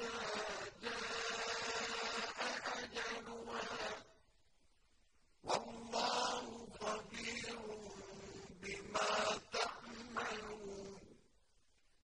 إِلَىٰ